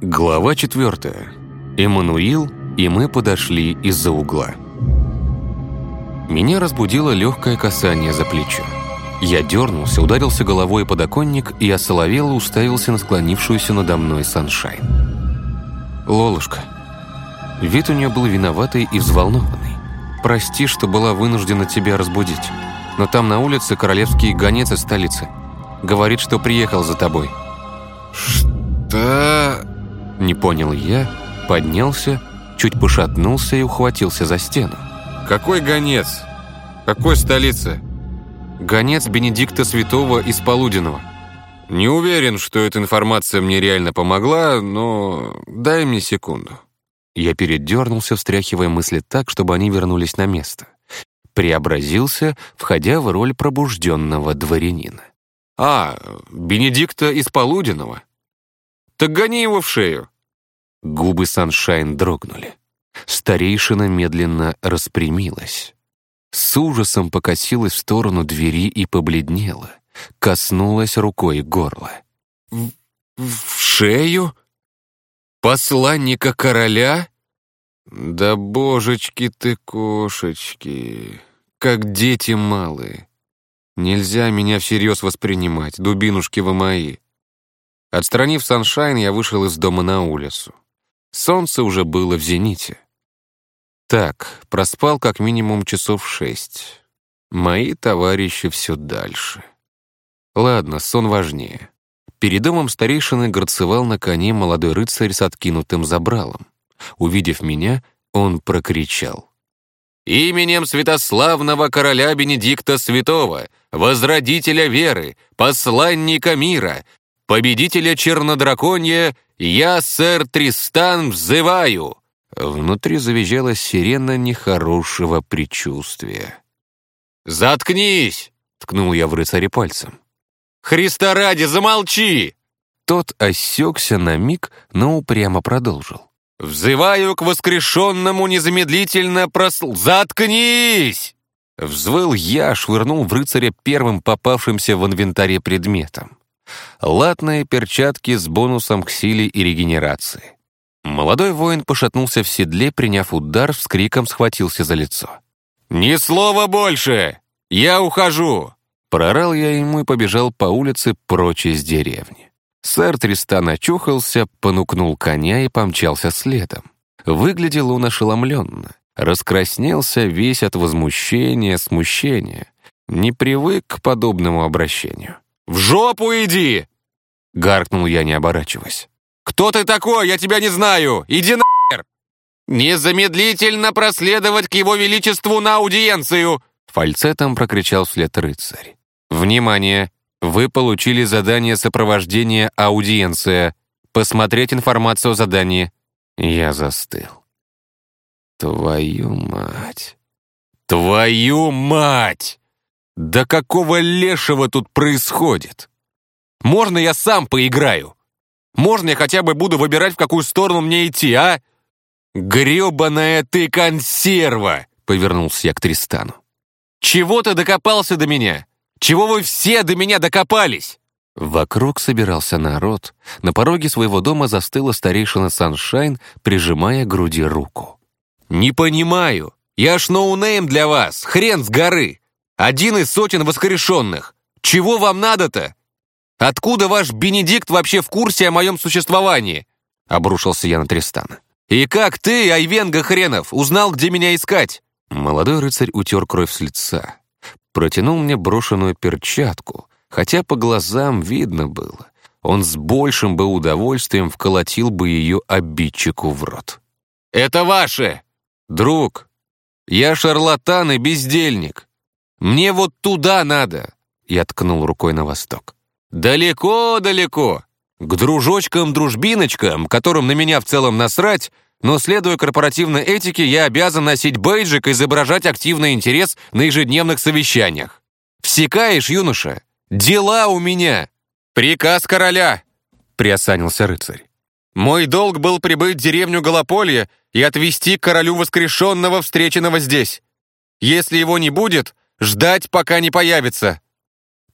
Глава четвертая. Эммануил, и мы подошли из-за угла. Меня разбудило легкое касание за плечо. Я дернулся, ударился головой о подоконник и осоловело уставился на склонившуюся надо мной Саншайн. «Лолушка». Вид у нее был виноватый и взволнованный. «Прости, что была вынуждена тебя разбудить, но там на улице королевский гонец из столицы. Говорит, что приехал за тобой». «Что?» Не понял я, поднялся, чуть пошатнулся и ухватился за стену. «Какой гонец? Какой столицы?» «Гонец Бенедикта Святого из Полуденного». «Не уверен, что эта информация мне реально помогла, но дай мне секунду». Я передернулся, встряхивая мысли так, чтобы они вернулись на место. Преобразился, входя в роль пробужденного дворянина. «А, Бенедикта из Полуденного? Так гони его в шею!» Губы Саншайн дрогнули. Старейшина медленно распрямилась. С ужасом покосилась в сторону двери и побледнела. Коснулась рукой горла. «В, в шею? Посланника короля? Да божечки ты, кошечки, как дети малые. Нельзя меня всерьез воспринимать, дубинушки вы мои». Отстранив Саншайн, я вышел из дома на улицу. Солнце уже было в зените. Так, проспал как минимум часов шесть. Мои товарищи все дальше. Ладно, сон важнее. Перед домом старейшины горцевал на коне молодой рыцарь с откинутым забралом. Увидев меня, он прокричал. «Именем святославного короля Бенедикта Святого, возродителя веры, посланника мира, победителя чернодраконья, я, сэр Тристан, взываю!» Внутри завизжала сирена нехорошего предчувствия. «Заткнись!» — ткнул я в рыцаре пальцем. «Христа ради, замолчи!» Тот осекся на миг, но упрямо продолжил. «Взываю к воскрешенному незамедлительно просл... Заткнись!» Взвыл я, швырнул в рыцаря первым попавшимся в инвентаре предметом латные перчатки с бонусом к силе и регенерации. Молодой воин пошатнулся в седле, приняв удар, с криком схватился за лицо. «Ни слова больше! Я ухожу!» Прорал я ему и побежал по улице прочь из деревни. Сэр Тристан очухался, понукнул коня и помчался следом. Выглядел он ошеломленно. Раскраснелся весь от возмущения, смущения. Не привык к подобному обращению. «В жопу иди!» — гаркнул я, не оборачиваясь. «Кто ты такой? Я тебя не знаю! Иди нахер!» «Незамедлительно проследовать к его величеству на аудиенцию!» Фальцетом прокричал вслед рыцарь. «Внимание! Вы получили задание сопровождения аудиенция. Посмотреть информацию о задании». Я застыл. «Твою мать! Твою мать!» «Да какого лешего тут происходит? Можно я сам поиграю? Можно я хотя бы буду выбирать, в какую сторону мне идти, а?» «Гребаная ты консерва!» — повернулся я к Тристану. «Чего ты докопался до меня? Чего вы все до меня докопались?» Вокруг собирался народ. На пороге своего дома застыла старейшина Саншайн, прижимая к груди руку. «Не понимаю. Я ж ноунейм для вас. Хрен с горы. Один из сотен воскрешенных. Чего вам надо-то? Откуда ваш Бенедикт вообще в курсе о моем существовании?» Обрушился я на Тристана. «И как ты, Айвенга хренов, узнал, где меня искать?» Молодой рыцарь утер кровь с лица. Протянул мне брошенную перчатку, хотя по глазам видно было. Он с большим бы удовольствием вколотил бы ее обидчику в рот. «Это ваше! Друг! Я шарлатан и бездельник. Мне вот туда надо!» Я ткнул рукой на восток. «Далеко-далеко! К дружочкам-дружбиночкам, которым на меня в целом насрать, но, следуя корпоративной этике, я обязан носить бейджик и изображать активный интерес на ежедневных совещаниях. Всекаешь, юноша? Дела у меня! Приказ короля!» — приосанился рыцарь. «Мой долг был прибыть в деревню Голополье и отвезти к королю воскрешенного, встреченного здесь. Если его не будет, Ждать, пока не появится».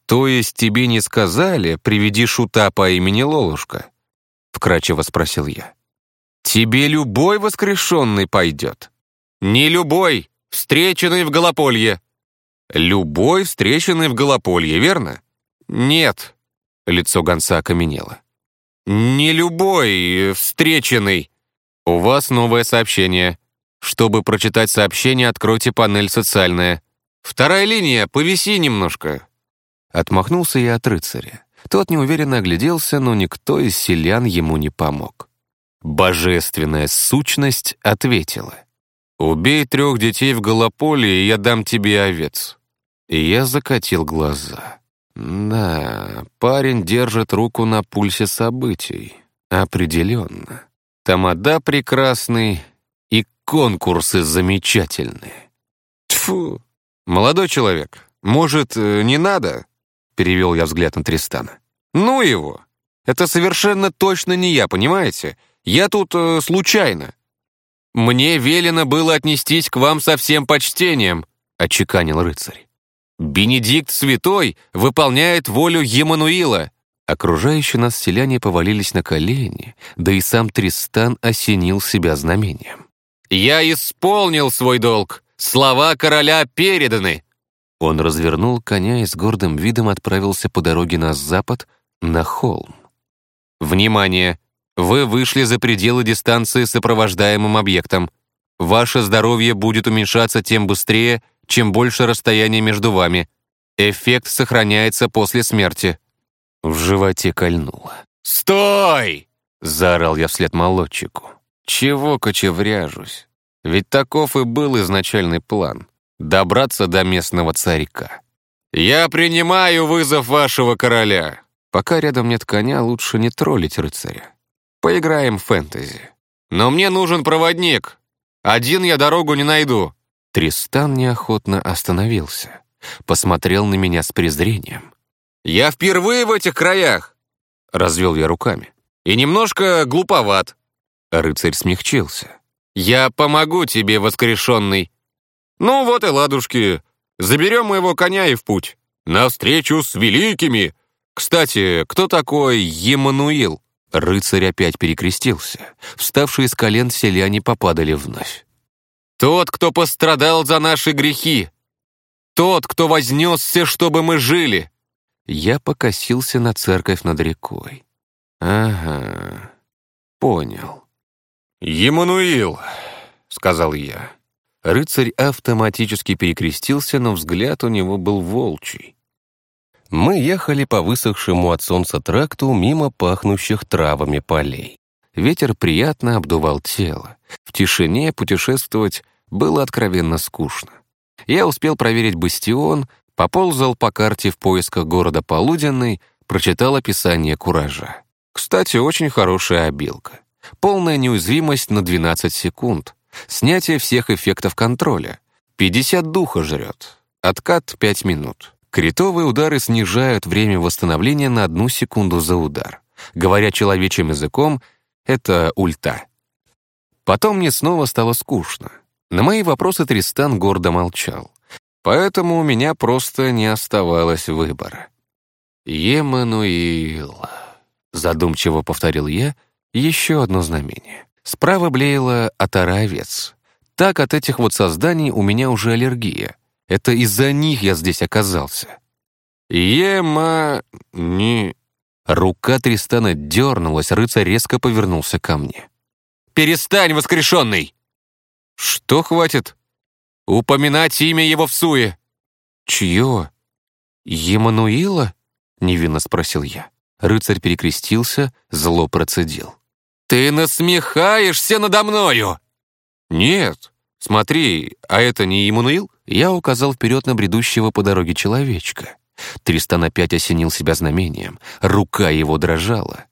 «То есть тебе не сказали, приведи шута по имени Лолушка?» В вкрадчиво спросил я. «Тебе любой воскрешенный пойдет?» «Не любой, встреченный в Голополье». «Любой, встреченный в Голополье, верно?» «Нет», — лицо гонца окаменело. «Не любой, встреченный». «У вас новое сообщение. Чтобы прочитать сообщение, откройте панель «Социальная». Вторая линия, повиси немножко». Отмахнулся я от рыцаря. Тот неуверенно огляделся, но никто из селян ему не помог. Божественная сущность ответила. «Убей трех детей в Голополе, и я дам тебе овец». И я закатил глаза. Да, парень держит руку на пульсе событий. Определенно. Тамада прекрасный и конкурсы замечательные. Тфу. Молодой человек, может, э, не надо? Перевел я взгляд на Тристана. Ну его. Это совершенно точно не я, понимаете? Я тут э, случайно. Мне велено было отнестись к вам со всем почтением, отчеканил рыцарь. Бенедикт Святой выполняет волю Емануила. Окружающие нас селяне повалились на колени, да и сам Тристан осенил себя знамением. «Я исполнил свой долг! Слова короля переданы!» Он развернул коня и с гордым видом отправился по дороге на запад, на холм. «Внимание! Вы вышли за пределы дистанции сопровождаемым объектом. Ваше здоровье будет уменьшаться тем быстрее, чем больше расстояние между вами. Эффект сохраняется после смерти». В животе кольнуло. «Стой!» — заорал я вслед молодчику. «Чего кочевряжусь? Ведь таков и был изначальный план — добраться до местного царика». «Я принимаю вызов вашего короля!» Пока рядом нет коня, лучше не троллить рыцаря. Поиграем в фэнтези. Но мне нужен проводник. Один я дорогу не найду. Тристан неохотно остановился, посмотрел на меня с презрением. «Я впервые в этих краях!» — развел я руками. «И немножко глуповат». Рыцарь смягчился. «Я помогу тебе, воскрешенный». «Ну вот и ладушки. Заберем моего коня и в путь. Навстречу с великими. Кстати, кто такой Емануил?» Рыцарь опять перекрестился. Вставшие с колен селяне попадали вновь. Тот, кто пострадал за наши грехи. Тот, кто вознесся, чтобы мы жили. Я покосился на церковь над рекой. Ага, понял. «Емануил», — сказал я. Рыцарь автоматически перекрестился, но взгляд у него был волчий. Мы ехали по высохшему от солнца тракту мимо пахнущих травами полей. Ветер приятно обдувал тело. В тишине путешествовать было откровенно скучно. Я успел проверить бастион, поползал по карте в поисках города Полуденный, прочитал описание куража. Кстати, очень хорошая обилка. Полная неуязвимость на 12 секунд. Снятие всех эффектов контроля. 50 духа жрет. Откат 5 минут. Критовые удары снижают время восстановления на одну секунду за удар. Говоря человечьим языком, это ульта. Потом мне снова стало скучно. На мои вопросы Тристан гордо молчал. Поэтому у меня просто не оставалось выбора. «Емануил», — задумчиво повторил я, еще одно знамение. Справа блеяла отара овец. Так от этих вот созданий у меня уже аллергия. Это из-за них я здесь оказался. «Ема... не...» Рука Тристана дернулась, рыцарь резко повернулся ко мне. «Перестань, воскрешенный!» «Что хватит?» «Упоминать имя его в суе!» «Чье?» «Емануила?» — невинно спросил я. Рыцарь перекрестился, зло процедил. «Ты насмехаешься надо мною!» «Нет, смотри, а это не Емануил?» Я указал вперед на бредущего по дороге человечка. Тристан опять осенил себя знамением. Рука его дрожала.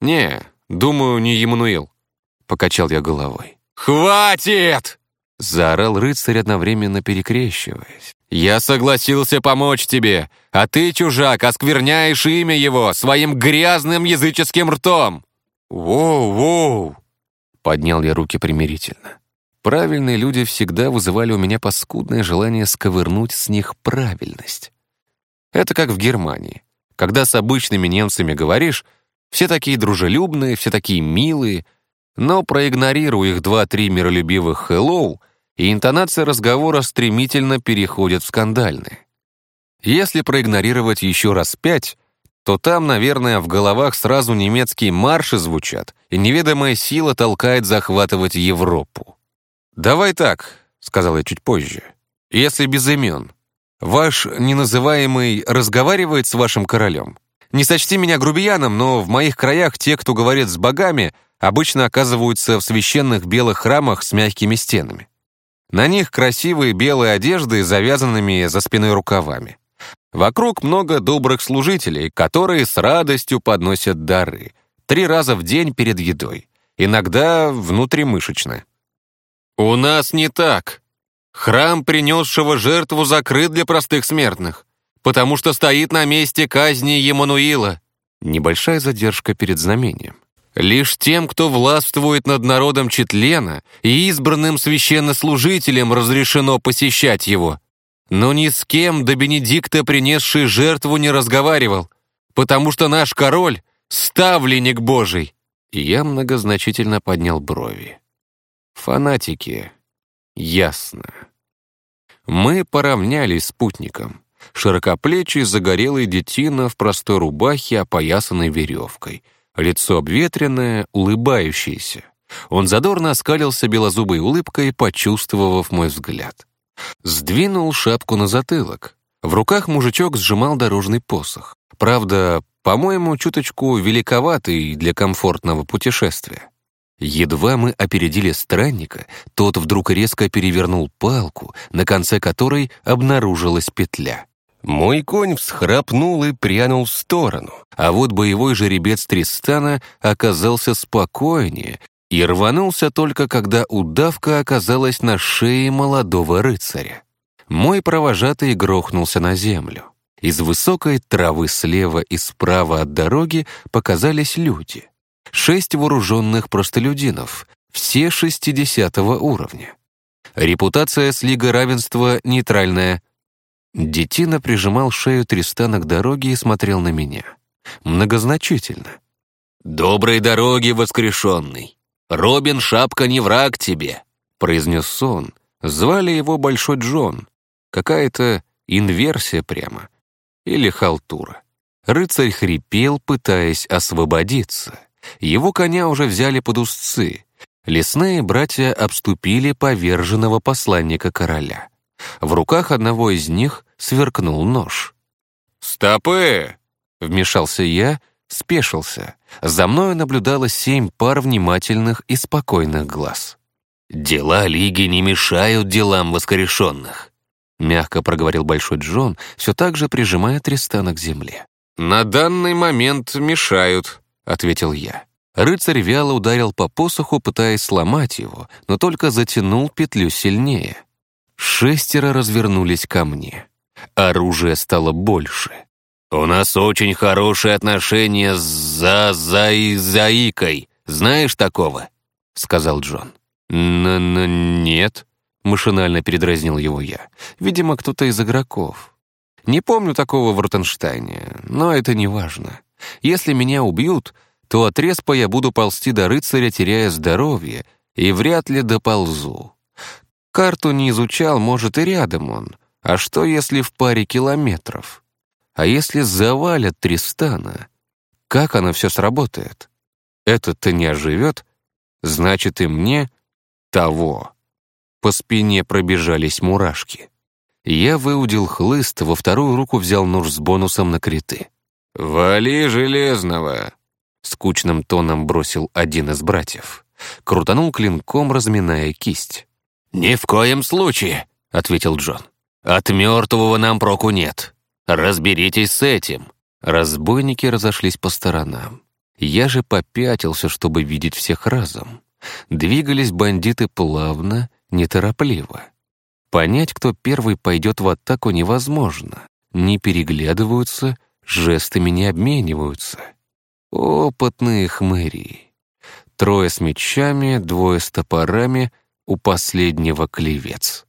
«Не, думаю, не Емануил», — покачал я головой. «Хватит!» — заорал рыцарь, одновременно перекрещиваясь. «Я согласился помочь тебе, а ты, чужак, оскверняешь имя его своим грязным языческим ртом!» «Воу-воу!» — поднял я руки примирительно. Правильные люди всегда вызывали у меня паскудное желание сковырнуть с них правильность. Это как в Германии. Когда с обычными немцами говоришь, Все такие дружелюбные, все такие милые, но проигнорируя их два-три миролюбивых «хеллоу», и интонация разговора стремительно переходит в скандальные. Если проигнорировать еще раз пять, то там, наверное, в головах сразу немецкие марши звучат, и неведомая сила толкает захватывать Европу. «Давай так», — сказал я чуть позже, — «если без имен. Ваш неназываемый разговаривает с вашим королем? Не сочти меня грубияном, но в моих краях те, кто говорит с богами, обычно оказываются в священных белых храмах с мягкими стенами. На них красивые белые одежды, завязанными за спиной рукавами. Вокруг много добрых служителей, которые с радостью подносят дары. Три раза в день перед едой. Иногда внутримышечно. «У нас не так. Храм, принесшего жертву, закрыт для простых смертных, потому что стоит на месте казни Емануила». Небольшая задержка перед знамением. Лишь тем, кто властвует над народом Четлена и избранным священнослужителем разрешено посещать его. Но ни с кем до Бенедикта, принесший жертву, не разговаривал, потому что наш король — ставленник Божий. Я многозначительно поднял брови. Фанатики. Ясно. Мы поравнялись с путником. Широкоплечий, загорелый детина в простой рубахе, опоясанной веревкой. Лицо обветренное, улыбающееся. Он задорно оскалился белозубой улыбкой, почувствовав мой взгляд. Сдвинул шапку на затылок. В руках мужичок сжимал дорожный посох. Правда, по-моему, чуточку великоватый для комфортного путешествия. Едва мы опередили странника, тот вдруг резко перевернул палку, на конце которой обнаружилась петля. Мой конь всхрапнул и прянул в сторону, а вот боевой жеребец Тристана оказался спокойнее и рванулся только когда удавка оказалась на шее молодого рыцаря. Мой провожатый грохнулся на землю. Из высокой травы слева и справа от дороги показались люди. Шесть вооруженных простолюдинов, все шестидесятого уровня. Репутация с Лигой равенства нейтральная. Детина прижимал шею Тристана к дороге и смотрел на меня. Многозначительно. «Доброй дороги, воскрешенный!» «Робин Шапка не враг тебе», — произнес сон. Звали его Большой Джон. Какая-то инверсия прямо. Или халтура. Рыцарь хрипел, пытаясь освободиться. Его коня уже взяли под узцы. Лесные братья обступили поверженного посланника короля. В руках одного из них сверкнул нож. «Стопы!» — вмешался я, спешился. За мною наблюдало семь пар внимательных и спокойных глаз. «Дела Лиги не мешают делам воскрешенных», мягко проговорил Большой Джон, все так же прижимая Тристана к земле. «На данный момент мешают», — ответил я. Рыцарь вяло ударил по посоху, пытаясь сломать его, но только затянул петлю сильнее. Шестеро развернулись ко мне. Оружие стало больше. «У нас очень хорошие отношения с за за заикой. Знаешь такого?» — сказал Джон. «Н-н нет», — машинально передразнил его я. «Видимо, кто-то из игроков. Не помню такого в Ротенштайне, но это не важно. Если меня убьют, то от респа я буду ползти до рыцаря, теряя здоровье, и вряд ли доползу. Карту не изучал, может, и рядом он. А что, если в паре километров? А если завалят Тристана? Как оно все сработает? Этот-то не оживет, значит и мне того. По спине пробежались мурашки. Я выудил хлыст, во вторую руку взял нож с бонусом на криты. «Вали железного!» — скучным тоном бросил один из братьев. Крутанул клинком, разминая кисть. «Ни в коем случае!» — ответил Джон. «От мертвого нам проку нет. «Разберитесь с этим!» Разбойники разошлись по сторонам. Я же попятился, чтобы видеть всех разом. Двигались бандиты плавно, неторопливо. Понять, кто первый пойдет в атаку, невозможно. Не переглядываются, жестами не обмениваются. Опытные хмыри. Трое с мечами, двое с топорами, у последнего клевец.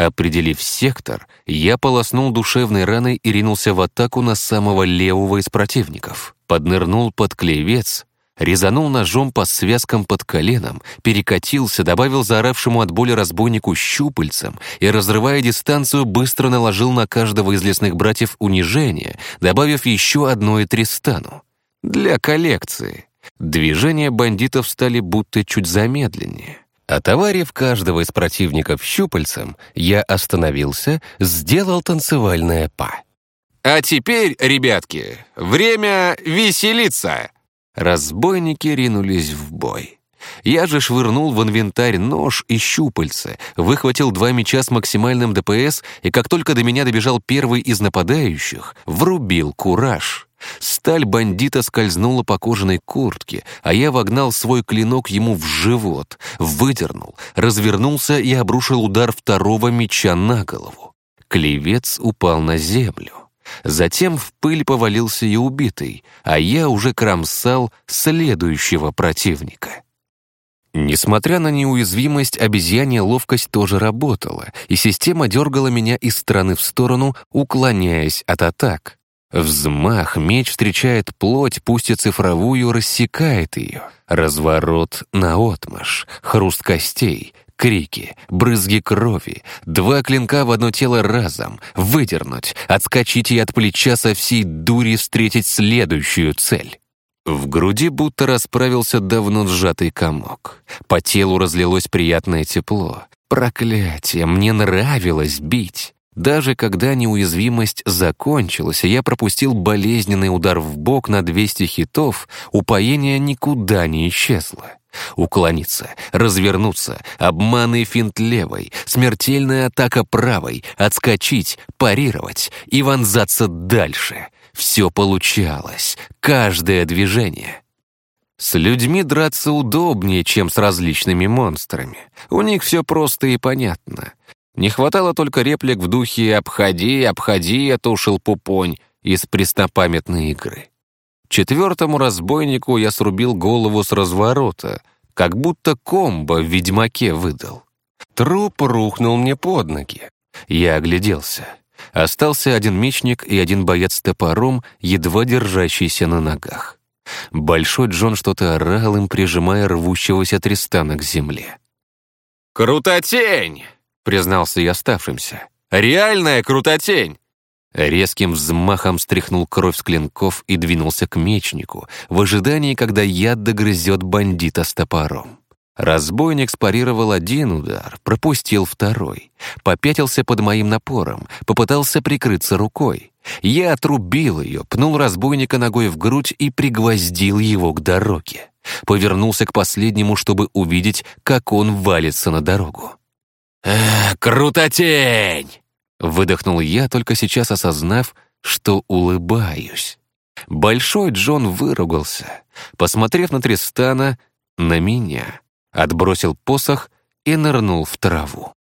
Определив сектор, я полоснул душевной раной и ринулся в атаку на самого левого из противников. Поднырнул под клевец, резанул ножом по связкам под коленом, перекатился, добавил заоравшему от боли разбойнику щупальцем и, разрывая дистанцию, быстро наложил на каждого из лесных братьев унижение, добавив еще одно и Тристану. Для коллекции. Движения бандитов стали будто чуть замедленнее. Отоварив каждого из противников щупальцем, я остановился, сделал танцевальное па. «А теперь, ребятки, время веселиться!» Разбойники ринулись в бой. Я же швырнул в инвентарь нож и щупальца, выхватил два меча с максимальным ДПС, и как только до меня добежал первый из нападающих, врубил кураж. Сталь бандита скользнула по кожаной куртке, а я вогнал свой клинок ему в живот, выдернул, развернулся и обрушил удар второго меча на голову. Клевец упал на землю. Затем в пыль повалился и убитый, а я уже кромсал следующего противника. Несмотря на неуязвимость, обезьянья ловкость тоже работала, и система дергала меня из стороны в сторону, уклоняясь от атак. Взмах, меч встречает плоть, пусть и цифровую, рассекает ее. Разворот наотмашь, хруст костей, крики, брызги крови, два клинка в одно тело разом, выдернуть, отскочить и от плеча со всей дури встретить следующую цель. В груди будто расправился давно сжатый комок. По телу разлилось приятное тепло. Проклятие, мне нравилось бить. Даже когда неуязвимость закончилась, и я пропустил болезненный удар в бок на 200 хитов, упоение никуда не исчезло. Уклониться, развернуться, обманный финт левой, смертельная атака правой, отскочить, парировать и вонзаться дальше. Все получалось, каждое движение. С людьми драться удобнее, чем с различными монстрами. У них все просто и понятно. Не хватало только реплик в духе «обходи, обходи, эту шелпупонь» из преснопамятной игры. Четвертому разбойнику я срубил голову с разворота, как будто комбо в «Ведьмаке» выдал. Труп рухнул мне под ноги. Я огляделся. Остался один мечник и один боец с топором, едва держащийся на ногах. Большой Джон что-то орал им, прижимая рвущегося Тристана к земле. «Крутотень!» — признался я оставшимся. «Реальная крутотень!» Резким взмахом стряхнул кровь с клинков и двинулся к мечнику, в ожидании, когда яд догрызет бандита с топором. Разбойник спарировал один удар, пропустил второй, попятился под моим напором, попытался прикрыться рукой. Я отрубил ее, пнул разбойника ногой в грудь и пригвоздил его к дороге. Повернулся к последнему, чтобы увидеть, как он валится на дорогу. «Эх, крутотень!» Выдохнул я, только сейчас осознав, что улыбаюсь. Большой Джон выругался, посмотрев на Тристана, на меня, отбросил посох и нырнул в траву.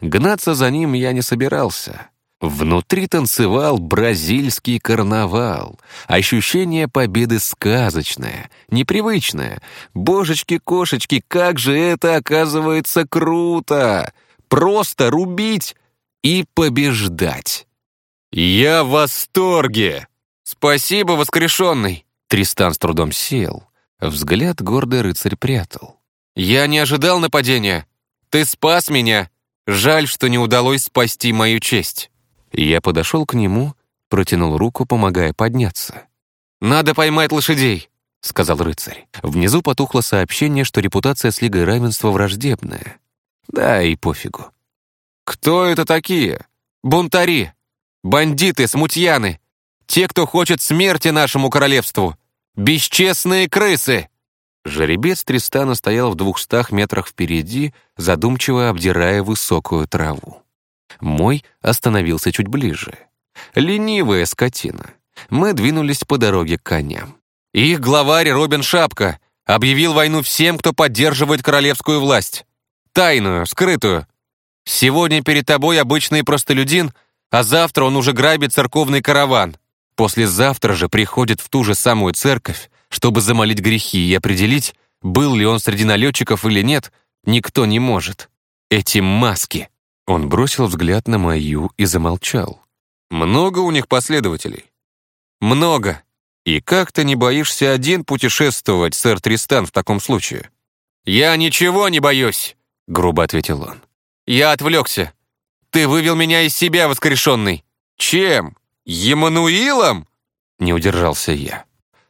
Гнаться за ним я не собирался. Внутри танцевал бразильский карнавал. Ощущение победы сказочное, непривычное. Божечки-кошечки, как же это оказывается круто! Просто рубить и побеждать. «Я в восторге! Спасибо, воскрешенный!» Тристан с трудом сел. Взгляд гордый рыцарь прятал. «Я не ожидал нападения. Ты спас меня. Жаль, что не удалось спасти мою честь». Я подошел к нему, протянул руку, помогая подняться. «Надо поймать лошадей», — сказал рыцарь. Внизу потухло сообщение, что репутация с Лигой Равенства враждебная. Да и пофигу. «Кто это такие? Бунтари, бандиты, смутьяны, те, кто хочет смерти нашему королевству, бесчестные крысы!» Жеребец Тристана стоял в двухстах метрах впереди, задумчиво обдирая высокую траву. Мой остановился чуть ближе. Ленивая скотина. Мы двинулись по дороге к коням. «Их главарь Робин Шапка объявил войну всем, кто поддерживает королевскую власть. Тайную, скрытую. Сегодня перед тобой обычный простолюдин, а завтра он уже грабит церковный караван. Послезавтра же приходит в ту же самую церковь, чтобы замолить грехи и определить, был ли он среди налетчиков или нет, никто не может. Эти маски. Он бросил взгляд на мою и замолчал. «Много у них последователей?» «Много. И как ты не боишься один путешествовать, сэр Тристан, в таком случае?» «Я ничего не боюсь», — грубо ответил он. «Я отвлекся. Ты вывел меня из себя, воскрешенный. Чем? Емануилом?» Не удержался я.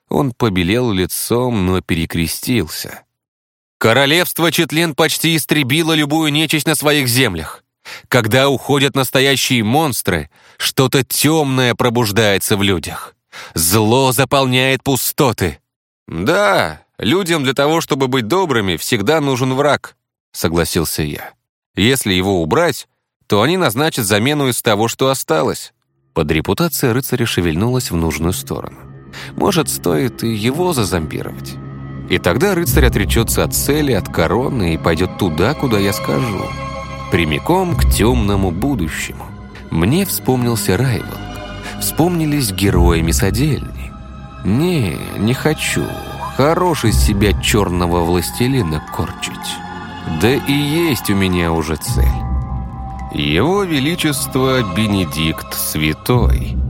Он побелел лицом, но перекрестился. «Королевство Четлен почти истребило любую нечисть на своих землях. Когда уходят настоящие монстры, что-то темное пробуждается в людях. Зло заполняет пустоты. Да, людям для того, чтобы быть добрыми, всегда нужен враг, согласился я. Если его убрать, то они назначат замену из того, что осталось. Под репутацией рыцаря шевельнулась в нужную сторону. Может, стоит и его зазомбировать. И тогда рыцарь отречется от цели, от короны и пойдет туда, куда я скажу. Прямиком к темному будущему. Мне вспомнился Райвел. Вспомнились герои Мисодельни. Не, не хочу. Хорош из себя черного властелина корчить. Да и есть у меня уже цель. Его Величество Бенедикт Святой.